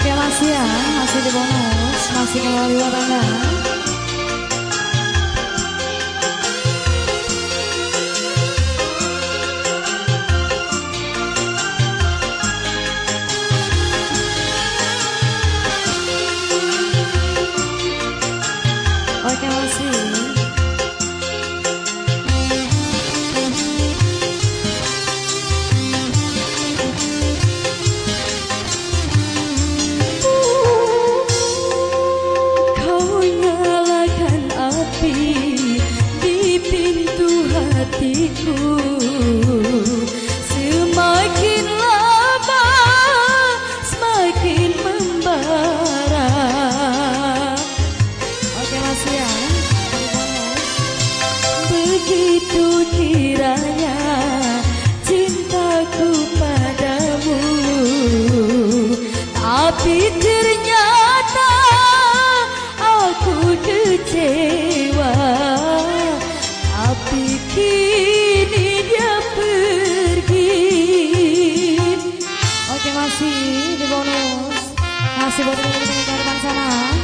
Oke masih ya, masih di bonus, masih kembali buat anda. Tapi Masih buat teman-teman sana.